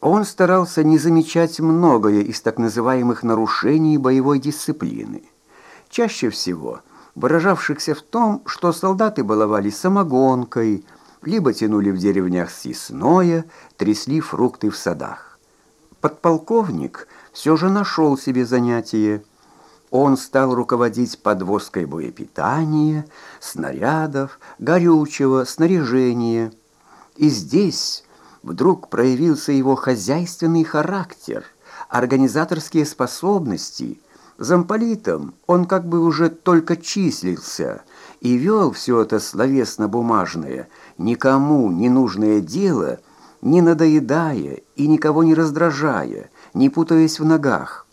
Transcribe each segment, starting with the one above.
Он старался не замечать многое из так называемых нарушений боевой дисциплины, чаще всего выражавшихся в том, что солдаты баловали самогонкой, либо тянули в деревнях съестное, трясли фрукты в садах. Подполковник все же нашел себе занятие. Он стал руководить подвозкой боепитания, снарядов, горючего, снаряжения. И здесь вдруг проявился его хозяйственный характер, организаторские способности. Замполитом он как бы уже только числился и вел все это словесно-бумажное, никому не нужное дело, не надоедая и никого не раздражая, не путаясь в ногах.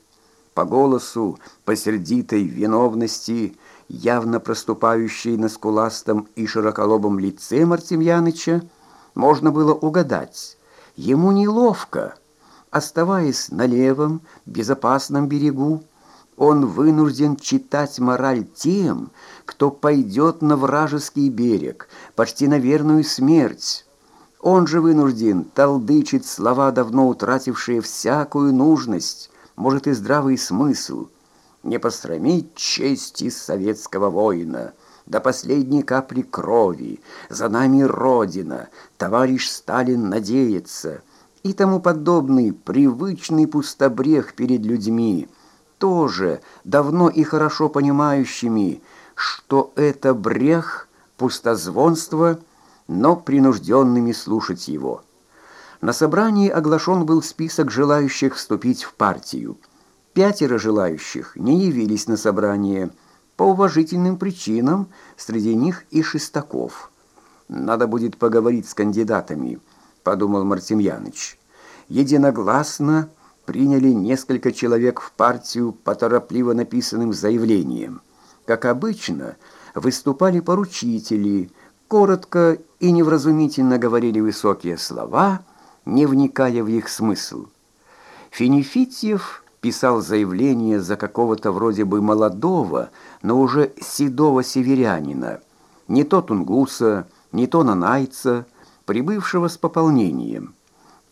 По голосу, по сердитой виновности, явно проступающей на скуластом и широколобом лице Мартемьяныча, можно было угадать. Ему неловко. Оставаясь на левом, безопасном берегу, он вынужден читать мораль тем, кто пойдет на вражеский берег, почти на верную смерть. Он же вынужден толдычить слова, давно утратившие всякую нужность, может и здравый смысл, не посрамить чести советского воина — до последней капли крови, за нами Родина, товарищ Сталин надеется, и тому подобный привычный пустобрех перед людьми, тоже давно и хорошо понимающими, что это брех, пустозвонство, но принужденными слушать его. На собрании оглашен был список желающих вступить в партию. Пятеро желающих не явились на собрание – по уважительным причинам, среди них и Шестаков. «Надо будет поговорить с кандидатами», — подумал Мартемьяныч. Единогласно приняли несколько человек в партию по торопливо написанным заявлениям. Как обычно, выступали поручители, коротко и невразумительно говорили высокие слова, не вникая в их смысл. Финифитьев писал заявление за какого-то вроде бы молодого, но уже седого северянина, не то тунгуса, не то нанайца, прибывшего с пополнением.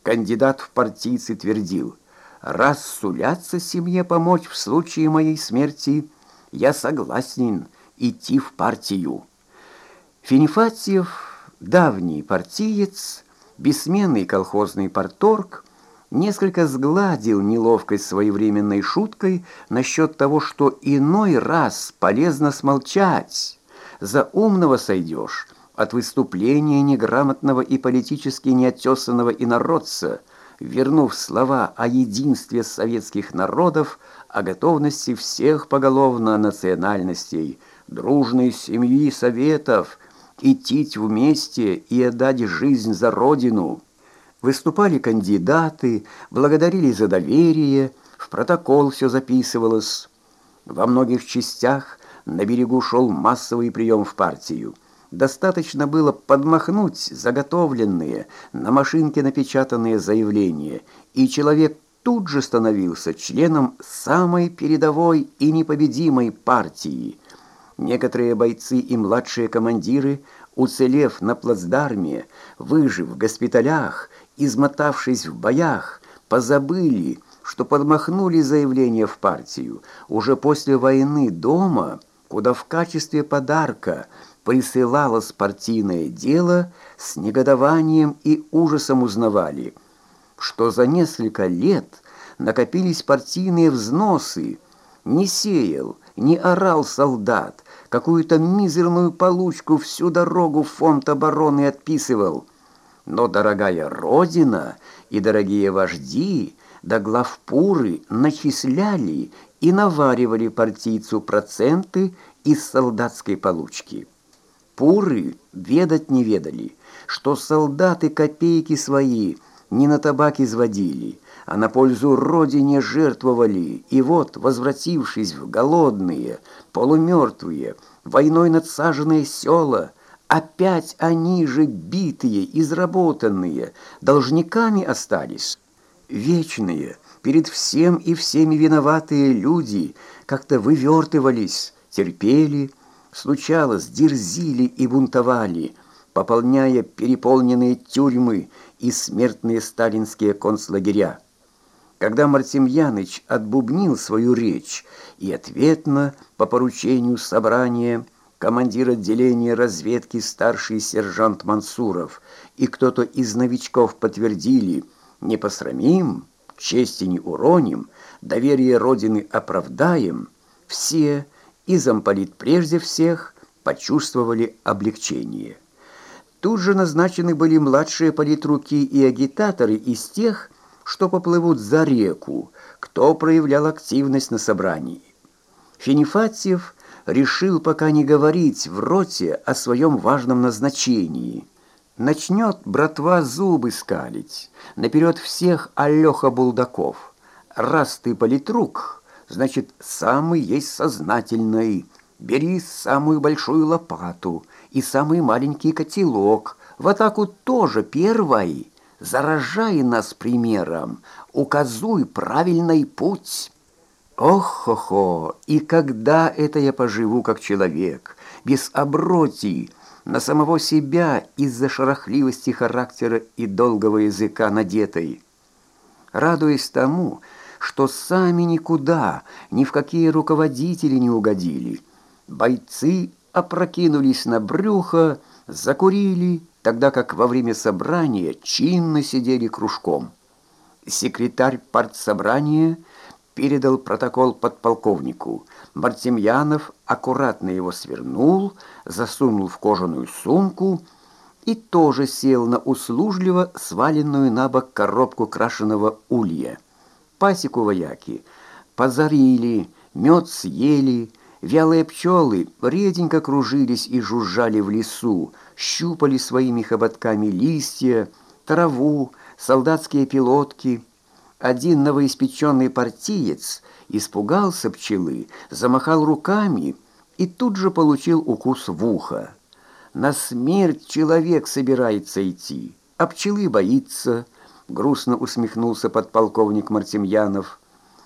Кандидат в партийцы твердил, «Раз сулятся семье помочь в случае моей смерти, я согласен идти в партию». Финифатьев, давний партиец, бессменный колхозный парторг, несколько сгладил неловкость своевременной шуткой насчет того, что иной раз полезно смолчать. За умного сойдешь от выступления неграмотного и политически неотесанного инородца, вернув слова о единстве советских народов, о готовности всех поголовно национальностей, дружной семьи советов, идти вместе и отдать жизнь за родину – Выступали кандидаты, благодарили за доверие, в протокол все записывалось. Во многих частях на берегу шел массовый прием в партию. Достаточно было подмахнуть заготовленные, на машинке напечатанные заявления, и человек тут же становился членом самой передовой и непобедимой партии. Некоторые бойцы и младшие командиры, уцелев на плацдарме, выжив в госпиталях, измотавшись в боях, позабыли, что подмахнули заявление в партию. Уже после войны дома, куда в качестве подарка присылалось партийное дело, с негодованием и ужасом узнавали, что за несколько лет накопились партийные взносы, не сеял, не орал солдат, какую-то мизерную получку всю дорогу в фонд обороны отписывал – но дорогая Родина и дорогие вожди до главпуры начисляли и наваривали партийцу проценты из солдатской получки. Пуры ведать не ведали, что солдаты копейки свои не на табак изводили, а на пользу Родине жертвовали, и вот, возвратившись в голодные, полумертвые, войной надсаженные села – Опять они же битые, изработанные, должниками остались. Вечные, перед всем и всеми виноватые люди как-то вывертывались, терпели, случалось, дерзили и бунтовали, пополняя переполненные тюрьмы и смертные сталинские концлагеря. Когда Мартемьяныч отбубнил свою речь и ответно по поручению собрания командир отделения разведки старший сержант Мансуров и кто-то из новичков подтвердили «не посрамим», «чести не уроним», «доверие Родины оправдаем», все, и замполит прежде всех, почувствовали облегчение. Тут же назначены были младшие политруки и агитаторы из тех, что поплывут за реку, кто проявлял активность на собрании. Финифатьев решил пока не говорить в роте о своем важном назначении. Начнет братва зубы скалить, наперед всех Алёха Булдаков. Раз ты политрук, значит, самый есть сознательный. Бери самую большую лопату и самый маленький котелок. В атаку тоже первой. Заражай нас примером, указуй правильный путь». Ох-хо-хо, и когда это я поживу как человек, без обротий, на самого себя из-за шарахливости характера и долгого языка надетой? Радуясь тому, что сами никуда, ни в какие руководители не угодили. Бойцы опрокинулись на брюхо, закурили, тогда как во время собрания чинно сидели кружком. Секретарь партсобрания – передал протокол подполковнику. Мартемьянов аккуратно его свернул, засунул в кожаную сумку и тоже сел на услужливо сваленную на бок коробку крашеного улья. Пасеку вояки позарили, мед съели, вялые пчелы реденько кружились и жужжали в лесу, щупали своими хоботками листья, траву, солдатские пилотки — один новоиспеченный партиец испугался пчелы, замахал руками и тут же получил укус в ухо. На смерть человек собирается идти, а пчелы боится, грустно усмехнулся подполковник Мартемьянов.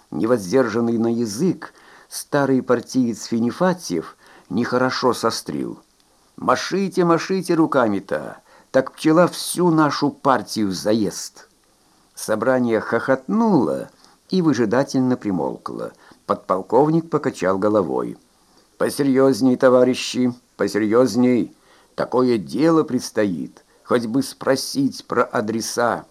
Невоздержанный на язык, старый партиец Финифатьев нехорошо сострил. «Машите, машите руками-то, так пчела всю нашу партию заест». Собрание хохотнуло и выжидательно примолкло. Подполковник покачал головой. «Посерьезней, товарищи, посерьезней. Такое дело предстоит. Хоть бы спросить про адреса».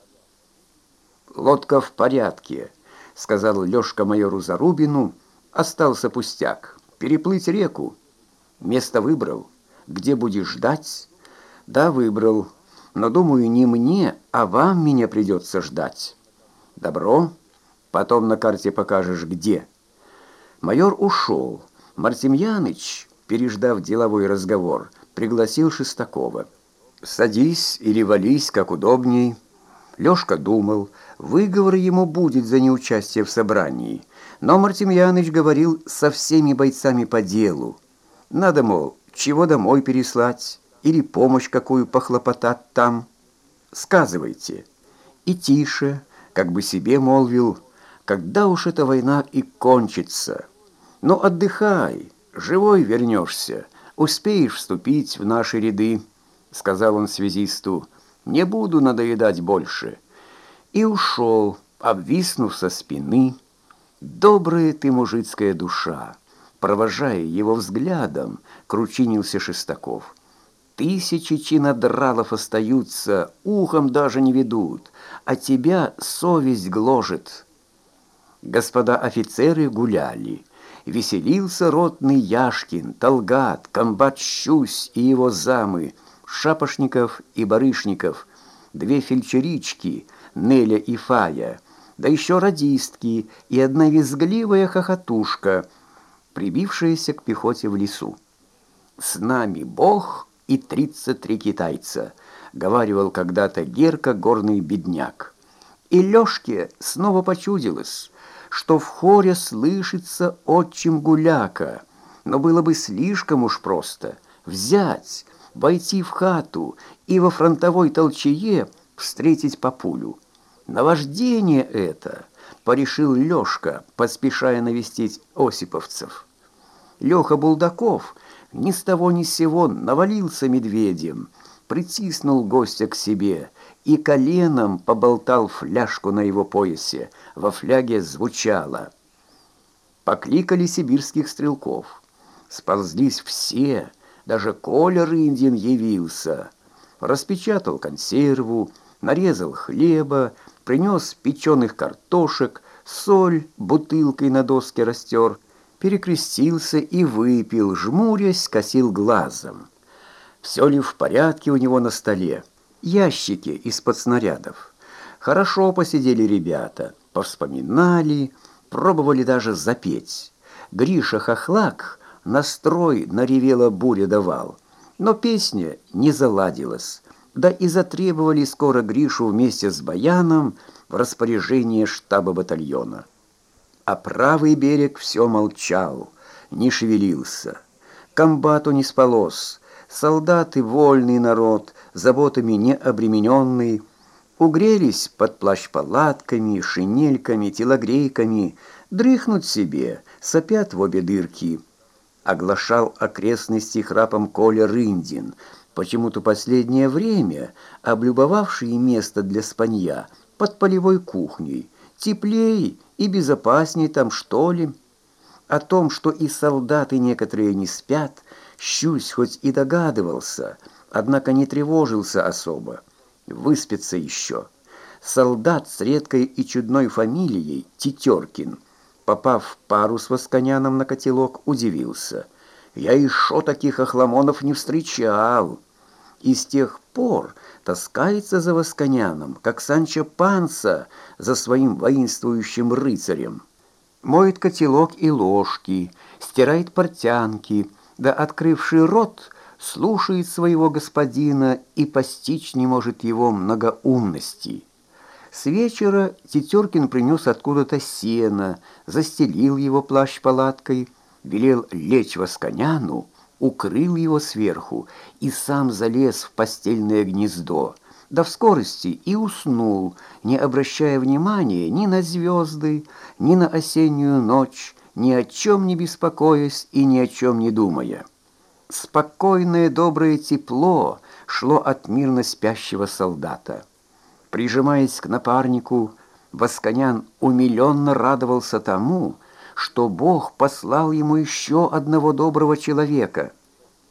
«Лодка в порядке», — сказал Лёшка майору Зарубину. «Остался пустяк. Переплыть реку. Место выбрал. Где будешь ждать?» «Да, выбрал но, думаю, не мне, а вам меня придется ждать. Добро, потом на карте покажешь, где». Майор ушел. Мартемьяныч, переждав деловой разговор, пригласил Шестакова. «Садись или вались, как удобней». Лёшка думал, выговор ему будет за неучастие в собрании, но Мартемьяныч говорил со всеми бойцами по делу. Надо, мол, чего домой переслать, или помощь какую похлопотать там. Сказывайте. И тише, как бы себе молвил, когда уж эта война и кончится. Но отдыхай, живой вернешься, успеешь вступить в наши ряды, сказал он связисту. Не буду надоедать больше. И ушел, обвиснув со спины. Добрая ты мужицкая душа. Провожая его взглядом, кручинился Шестаков. Тысячи чинодралов остаются, ухом даже не ведут, а тебя совесть гложет. Господа офицеры гуляли. Веселился ротный Яшкин, Толгат, комбат Щусь и его замы, Шапошников и Барышников, две фельдшерички, Неля и Фая, да еще радистки и одна визгливая хохотушка, прибившаяся к пехоте в лесу. «С нами Бог!» И 33 китайца, говаривал когда-то Герка горный бедняк. И Лёшке снова почудилось, что в хоре слышится отчим гуляка, но было бы слишком уж просто взять, войти в хату и во фронтовой толчее встретить папулю. Наваждение это, порешил Лёшка, поспешая навестить осиповцев. Лёха Булдаков — ни с того ни с сего навалился медведем, притиснул гостя к себе и коленом поболтал фляжку на его поясе. Во фляге звучало. Покликали сибирских стрелков. Сползлись все, даже Коля Рындин явился. Распечатал консерву, нарезал хлеба, принес печеных картошек, соль бутылкой на доске растер, перекрестился и выпил, жмурясь, косил глазом. Все ли в порядке у него на столе? Ящики из-под снарядов. Хорошо посидели ребята, повспоминали, пробовали даже запеть. Гриша Хохлак настрой наревела буря давал, но песня не заладилась, да и затребовали скоро Гришу вместе с Баяном в распоряжение штаба батальона. А правый берег все молчал, не шевелился. Комбату не спалось, солдаты, вольный народ, заботами не обремененный, угрелись под плащ-палатками, шинельками, телогрейками, дрыхнуть себе, сопят в обе дырки. Оглашал окрестности храпом Коля Рындин, почему-то последнее время облюбовавший место для спанья под полевой кухней, теплее и безопасней там, что ли. О том, что и солдаты некоторые не спят, Щусь хоть и догадывался, однако не тревожился особо. Выспится еще. Солдат с редкой и чудной фамилией Тетеркин, попав в пару с Восконяном на котелок, удивился. Я еще таких охламонов не встречал. И с тех пор таскается за Восконяном, как Санчо Панса за своим воинствующим рыцарем. Моет котелок и ложки, стирает портянки, да, открывший рот, слушает своего господина и постичь не может его многоумности. С вечера Тетеркин принес откуда-то сено, застелил его плащ-палаткой, велел лечь восконяну, укрыл его сверху и сам залез в постельное гнездо, да в скорости и уснул, не обращая внимания ни на звезды, ни на осеннюю ночь, ни о чем не беспокоясь и ни о чем не думая. Спокойное доброе тепло шло от мирно спящего солдата. Прижимаясь к напарнику, Восконян умиленно радовался тому, что Бог послал ему еще одного доброго человека.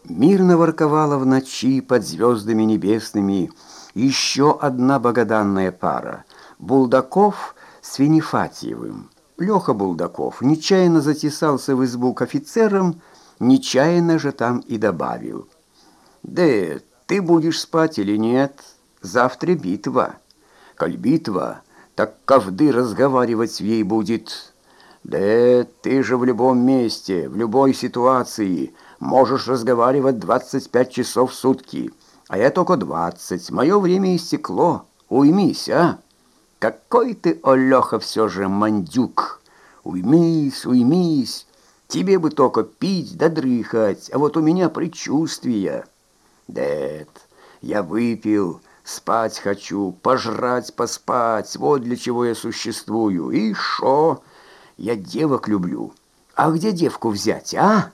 Мирно ворковала в ночи под звездами небесными еще одна богоданная пара — Булдаков с Венефатьевым. Леха Булдаков нечаянно затесался в избу к офицерам, нечаянно же там и добавил. «Да ты будешь спать или нет? Завтра битва. Коль битва, так ковды разговаривать ей будет. Да ты же в любом месте, в любой ситуации можешь разговаривать 25 часов в сутки, а я только 20. Мое время истекло. Уймись, а!» Какой ты, Олеха, все же мандюк! Уймись, уймись! Тебе бы только пить да дрыхать, а вот у меня предчувствия. Дед, я выпил, спать хочу, пожрать, поспать, вот для чего я существую. И шо? Я девок люблю. А где девку взять, а?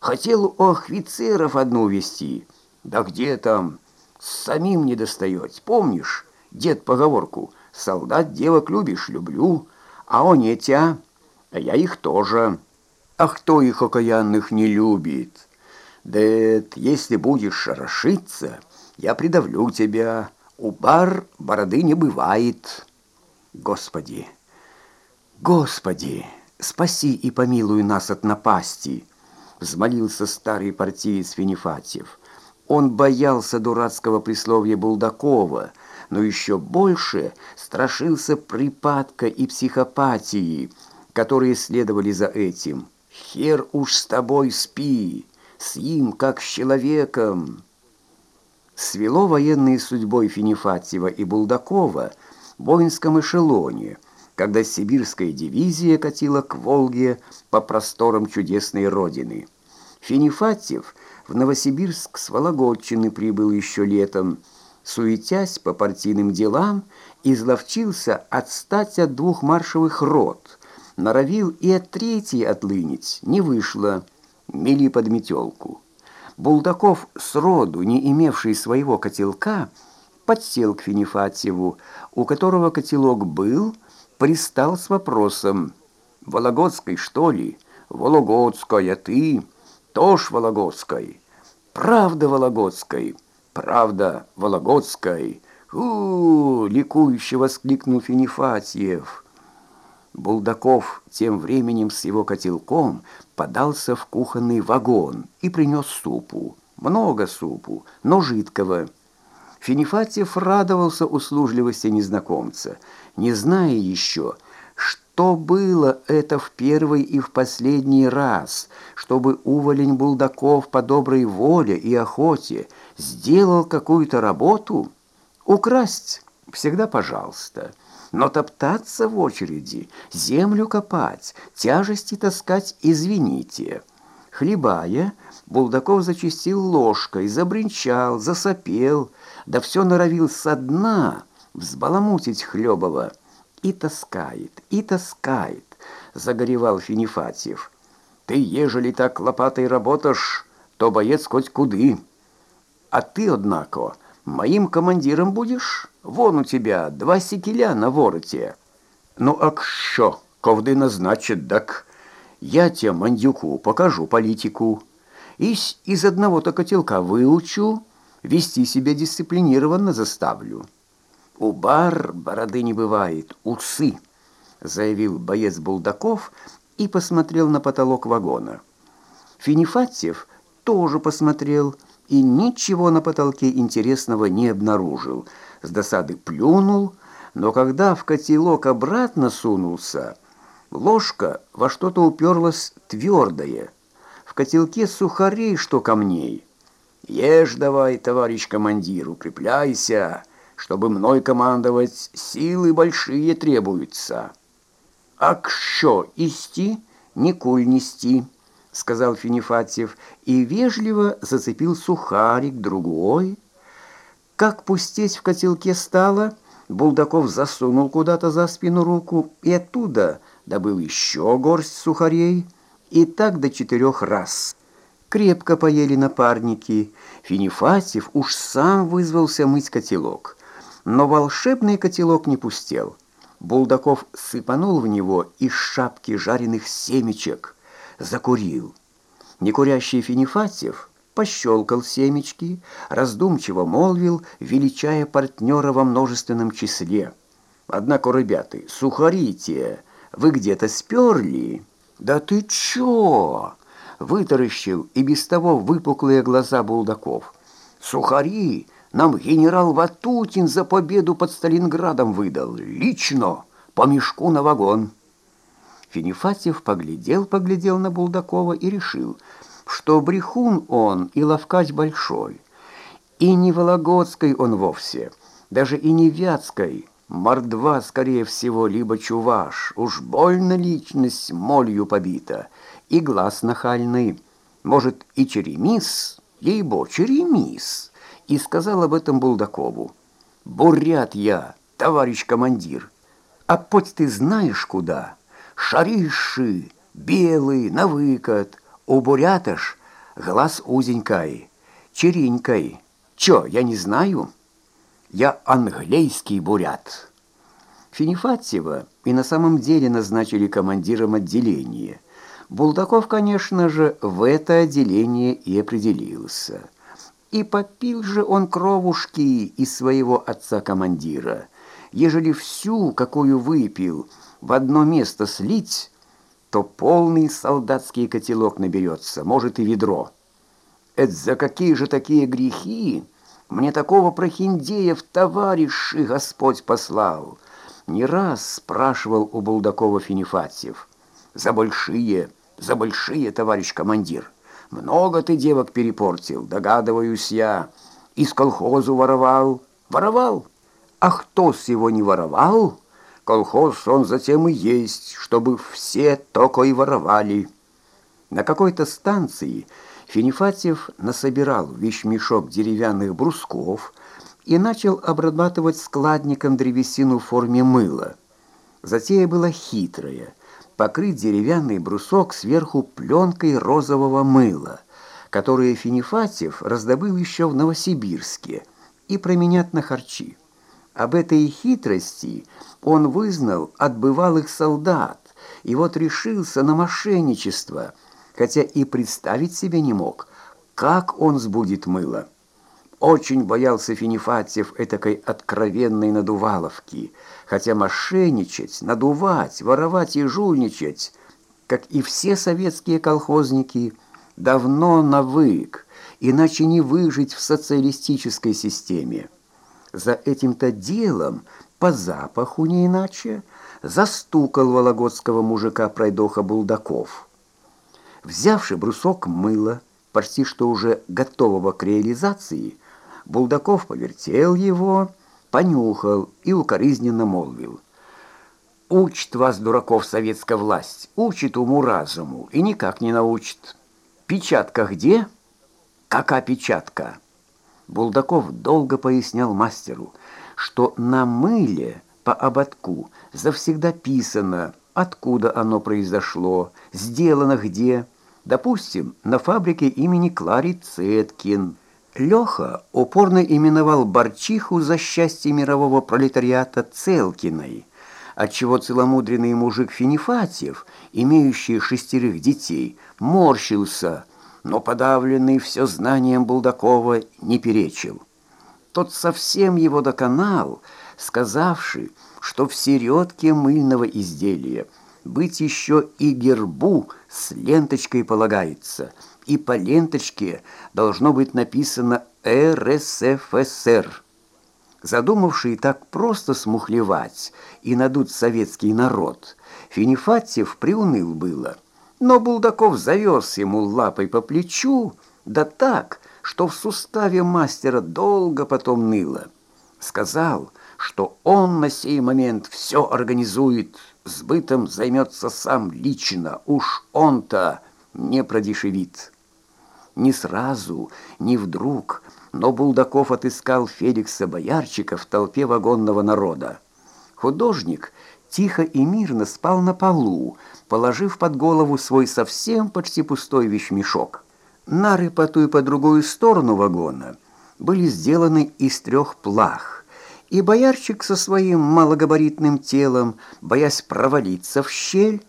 Хотел у офицеров одну вести. Да где там? Самим не достает. Помнишь, дед поговорку — Солдат девок любишь, люблю, а он не тя, а я их тоже. А кто их окаянных не любит? Дед, если будешь шарошиться, я придавлю тебя. У бар бороды не бывает. Господи, Господи, спаси и помилуй нас от напасти, взмолился старый партиец Финифатьев. Он боялся дурацкого присловия Булдакова — но еще больше страшился припадка и психопатии, которые следовали за этим. «Хер уж с тобой спи, с ним как с человеком!» Свело военной судьбой Финифатьева и Булдакова в воинском эшелоне, когда сибирская дивизия катила к Волге по просторам чудесной родины. Финифатьев в Новосибирск с Вологодчины прибыл еще летом, суетясь по партийным делам, изловчился отстать от двух маршевых рот, норовил и от третьей отлынить, не вышло, мели под метелку. Булдаков, сроду не имевший своего котелка, подсел к Финифатьеву, у которого котелок был, пристал с вопросом «Вологодской, что ли? Вологодская ты? Тоже Вологодской? Правда Вологодской? Правда Вологодской?» «У-у-у!» — ликующе воскликнул Финифатьев. Булдаков тем временем с его котелком подался в кухонный вагон и принес супу. Много супу, но жидкого. Финифатьев радовался услужливости незнакомца, не зная еще, что было это в первый и в последний раз, чтобы уволень Булдаков по доброй воле и охоте сделал какую-то работу. Украсть всегда пожалуйста — но топтаться в очереди, землю копать, тяжести таскать, извините. Хлебая, Булдаков зачистил ложкой, забринчал, засопел, да все норовил со дна взбаламутить Хлебова. И таскает, и таскает, загоревал Финифатьев. Ты, ежели так лопатой работаешь, то боец хоть куды. А ты, однако, моим командиром будешь? Вон у тебя два сікіля на вороте. Ну, а що, ковдина значит, так я тебе, мандюку, покажу политику. Ись из одного-то котелка выучу, вести себя дисциплинированно заставлю. У бар бороды не бывает, усы, заявил боец Булдаков и посмотрел на потолок вагона. Финифатьев тоже посмотрел и ничего на потолке интересного не обнаружил – с досады плюнул, но когда в котелок обратно сунулся, ложка во что-то уперлась твердое. В котелке сухарей, что камней. «Ешь давай, товарищ командир, укрепляйся, чтобы мной командовать силы большие требуются». «А что, исти, не куль нести», — сказал Финифатьев и вежливо зацепил сухарик другой, как пустеть в котелке стало, Булдаков засунул куда-то за спину руку и оттуда добыл еще горсть сухарей, и так до четырех раз. Крепко поели напарники. Финифатьев уж сам вызвался мыть котелок. Но волшебный котелок не пустел. Булдаков сыпанул в него из шапки жареных семечек. Закурил. Некурящий Финифатьев пощелкал семечки, раздумчиво молвил, величая партнера во множественном числе. «Однако, ребята, сухарите, вы где-то сперли?» «Да ты чё?» — вытаращил и без того выпуклые глаза Булдаков. «Сухари нам генерал Ватутин за победу под Сталинградом выдал. Лично, по мешку на вагон». Финифатьев поглядел-поглядел на Булдакова и решил — что брехун он и ловкач большой. И не Вологодской он вовсе, даже и не Вятской, мордва, скорее всего, либо чуваш, уж больно личность молью побита, и глаз нахальный, может, и черемис, ей-бо, черемис, и сказал об этом Булдакову. «Бурят я, товарищ командир, а поть ты знаешь куда? Шариши, белый, на выкат». У бурята ж глаз узенький, черенький. Чё, я не знаю? Я английский бурят. Финифатьева и на самом деле назначили командиром отделения. Булдаков, конечно же, в это отделение и определился. И попил же он кровушки из своего отца-командира. Ежели всю, какую выпил, в одно место слить, то полный солдатский котелок наберется, может и ведро. Это за какие же такие грехи мне такого прохиндея в товарищи Господь послал? Не раз спрашивал у Булдакова Финифатьев. За большие, за большие, товарищ командир. Много ты девок перепортил, догадываюсь я. Из колхозу воровал. Воровал? А кто с его не воровал?» Колхоз он затем и есть, чтобы все только и воровали. На какой-то станции Финифатьев насобирал вещмешок деревянных брусков и начал обрабатывать складником древесину в форме мыла. Затея была хитрая — покрыть деревянный брусок сверху пленкой розового мыла, которое Финифатьев раздобыл еще в Новосибирске и променять на харчи. Об этой хитрости он вызнал от бывалых солдат, и вот решился на мошенничество, хотя и представить себе не мог, как он сбудет мыло. Очень боялся Финифатьев этакой откровенной надуваловки, хотя мошенничать, надувать, воровать и жульничать, как и все советские колхозники, давно навык, иначе не выжить в социалистической системе. За этим-то делом, по запаху не иначе, застукал вологодского мужика пройдоха Булдаков. Взявший брусок мыла, почти что уже готового к реализации, Булдаков повертел его, понюхал и укоризненно молвил. «Учит вас, дураков, советская власть, учит уму-разуму и никак не научит. Печатка где?» «Какая печатка?» Булдаков долго пояснял мастеру, что на мыле по ободку завсегда писано, откуда оно произошло, сделано где. Допустим, на фабрике имени Клари Цеткин – Леха упорно именовал Борчиху за счастье мирового пролетариата Целкиной, отчего целомудренный мужик Финифатьев, имеющий шестерых детей, морщился, но подавленный все знанием Булдакова не перечил. Тот совсем его доконал, сказавший, что в середке мыльного изделия быть еще и гербу с ленточкой полагается – и по ленточке должно быть написано «РСФСР». Задумавший так просто смухлевать и надуть советский народ, Финифатьев приуныл было. Но Булдаков завез ему лапой по плечу, да так, что в суставе мастера долго потом ныло. Сказал, что он на сей момент все организует, сбытом займется сам лично, уж он-то не продешевит. Не сразу, не вдруг, но Булдаков отыскал Феликса Боярчика в толпе вагонного народа. Художник тихо и мирно спал на полу, положив под голову свой совсем почти пустой вещмешок. Нары по ту и по другую сторону вагона были сделаны из трех плах, и боярчик со своим малогабаритным телом, боясь провалиться в щель,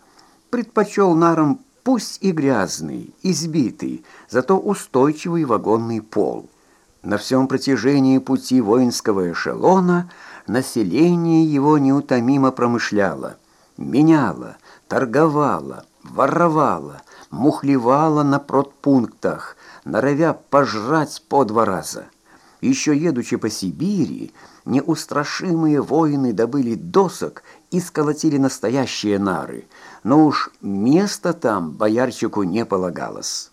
предпочел нарам пусть и грязный, избитый, зато устойчивый вагонный пол. На всем протяжении пути воинского эшелона население его неутомимо промышляло, меняло, торговало, воровало, мухлевало на продпунктах, норовя пожрать по два раза. Еще едучи по Сибири, неустрашимые воины добыли досок и сколотили настоящие нары, но уж место там боярчику не полагалось.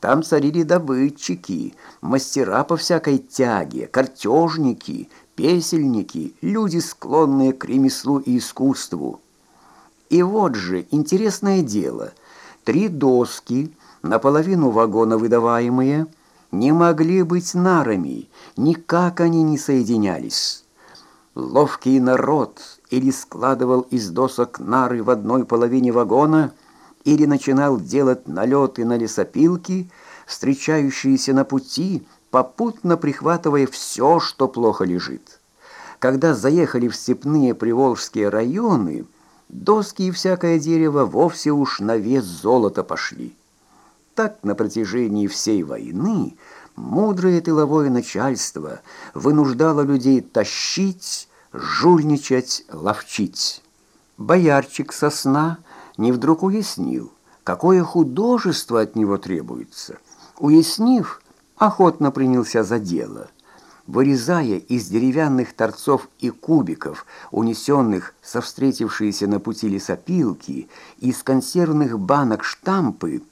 Там царили добытчики, мастера по всякой тяге, картежники, песельники, люди, склонные к ремеслу и искусству. И вот же интересное дело. Три доски, наполовину вагона выдаваемые, не могли быть нарами, никак они не соединялись. Ловкий народ или складывал из досок нары в одной половине вагона, или начинал делать налеты на лесопилки, встречающиеся на пути, попутно прихватывая все, что плохо лежит. Когда заехали в степные приволжские районы, доски и всякое дерево вовсе уж на вес золота пошли. Так на протяжении всей войны мудрое тыловое начальство вынуждало людей тащить, жульничать, ловчить. Боярчик сосна не вдруг уяснил, какое художество от него требуется. Уяснив, охотно принялся за дело. Вырезая из деревянных торцов и кубиков, унесенных со встретившиеся на пути лесопилки, из консервных банок штампы,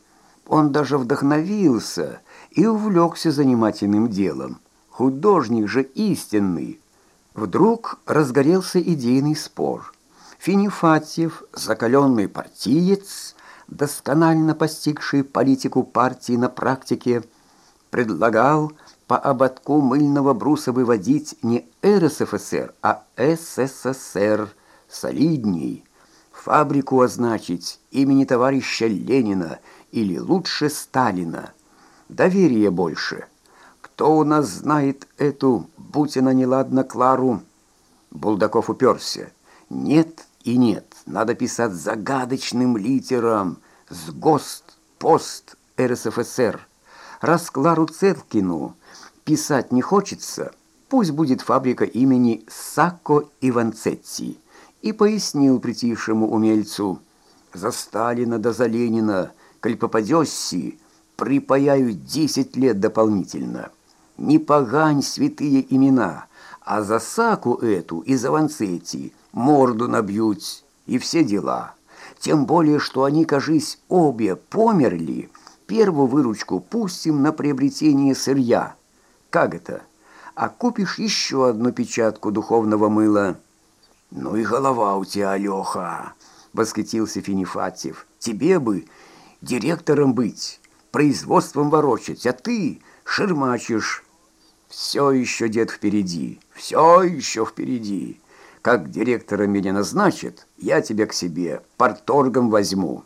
он даже вдохновился и увлекся занимательным делом. Художник же истинный, Вдруг разгорелся идейный спор. Финифатьев, закаленный партиец, досконально постигший политику партии на практике, предлагал по ободку мыльного бруса выводить не РСФСР, а СССР, солидней, фабрику означить имени товарища Ленина или лучше Сталина. Доверие больше – Кто у нас знает эту, будь она неладна, Клару?» Булдаков уперся. «Нет и нет, надо писать загадочным литером с ГОСТ, пост, РСФСР. Раз Клару Цеткину писать не хочется, пусть будет фабрика имени Сакко Иванцетти». И пояснил притихшему умельцу, «За Сталина да за Ленина, коль попадёшься, припаяю десять лет дополнительно. Не погань святые имена, а за Саку эту из Аванцетти морду набьют и все дела. Тем более, что они, кажись, обе померли, первую выручку пустим на приобретение сырья. Как это? А купишь еще одну печатку духовного мыла. Ну и голова у тебя, Алёха, восхитился Финифатьев. Тебе бы директором быть, производством ворочать, а ты шермачишь. Все еще, дед, впереди, все еще впереди. Как директора меня назначат, я тебя к себе порторгом возьму.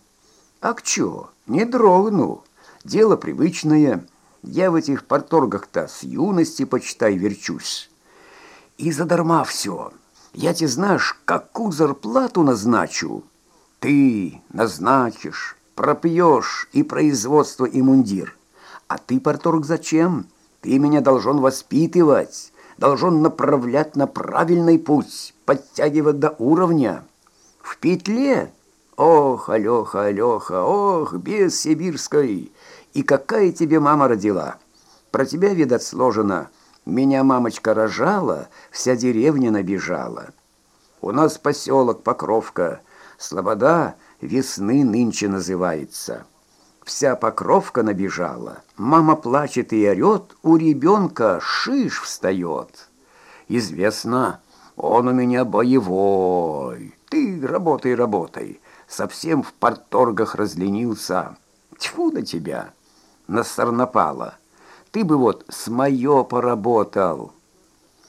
А к чё? Не дрогну. Дело привычное. Я в этих порторгах-то с юности, почитай, верчусь. И задарма все. Я тебе знаешь, какую зарплату назначу. Ты назначишь, пропьешь и производство, и мундир. А ты, порторг, зачем? Ты меня должен воспитывать, должен направлять на правильный путь, подтягивать до уровня. В петле? Ох, Алёха, Алёха, ох, без сибирской. И какая тебе мама родила? Про тебя, видать, сложено. Меня мамочка рожала, вся деревня набежала. У нас поселок Покровка, Слобода весны нынче называется. Вся покровка набежала. Мама плачет и орет, у ребенка шиш встает. Известно, он у меня боевой. Ты работай, работай. Совсем в порторгах разленился. Тьфу на тебя, насорнопала. Ты бы вот с моё поработал.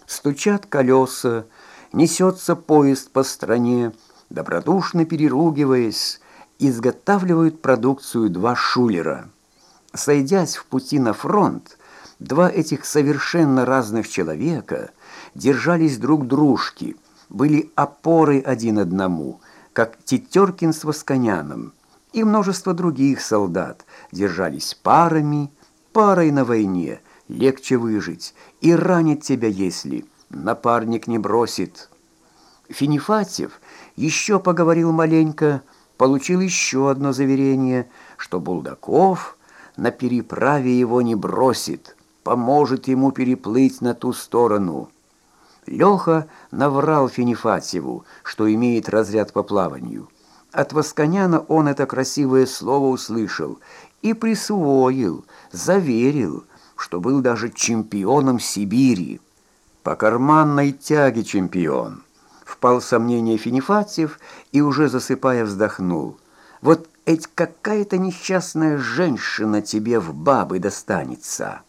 Стучат колеса, несется поезд по стране, добродушно переругиваясь, изготавливают продукцию два шулера. Сойдясь в пути на фронт, два этих совершенно разных человека держались друг дружки, были опорой один одному, как Тетеркин с Восконяном, и множество других солдат держались парами, парой на войне, легче выжить, и ранит тебя, если напарник не бросит. Финифатьев еще поговорил маленько, получил еще одно заверение, что Булдаков на переправе его не бросит, поможет ему переплыть на ту сторону. Леха наврал Финифатьеву, что имеет разряд по плаванию. От Восконяна он это красивое слово услышал и присвоил, заверил, что был даже чемпионом Сибири. По карманной тяге чемпион впал в сомнение Финифатьев и, уже засыпая, вздохнул. «Вот ведь какая-то несчастная женщина тебе в бабы достанется».